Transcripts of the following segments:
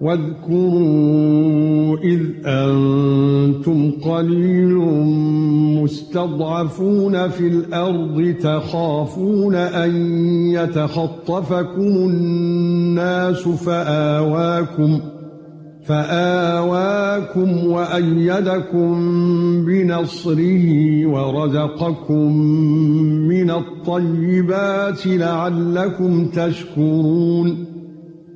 واذكروا إذ أنتم قليل مستضعفون في الأرض تخافون أن يتخطفكم الناس فآواكم فآواكم وأيدكم بنصره ورزقكم من الطيبات لعلكم تشكرون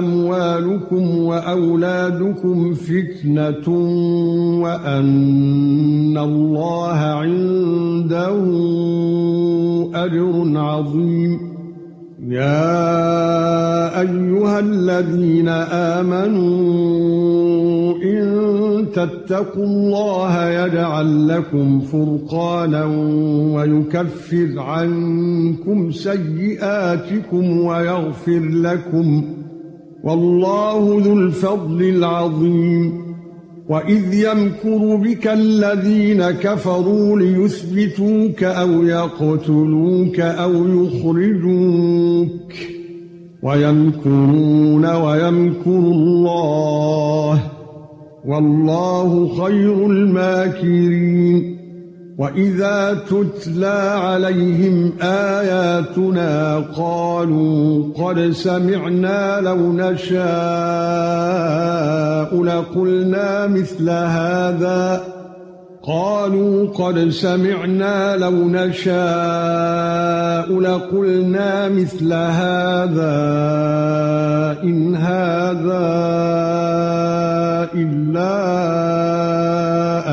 أموالكم وأولادكم فتنة وأن الله عنده أجر عظيم. يا أيها الذين آمنوا إن تتقوا الله يجعل لكم فرقانا ويكفر عنكم سيئاتكم ويغفر لكم والله ذو الفضل العظيم. وإذ يمكر بك الذين كفروا ليثبتوك أو يقتلوك أو يخرجوك. ويمكرون ويمكر الله. والله خير الماكرين. واذا تتلى عليهم اياتنا قالوا قد سمعنا لو نشاء لقلنا مثل هذا قالوا قد سمعنا لو نشاء لقلنا مثل هذا ان هذا الا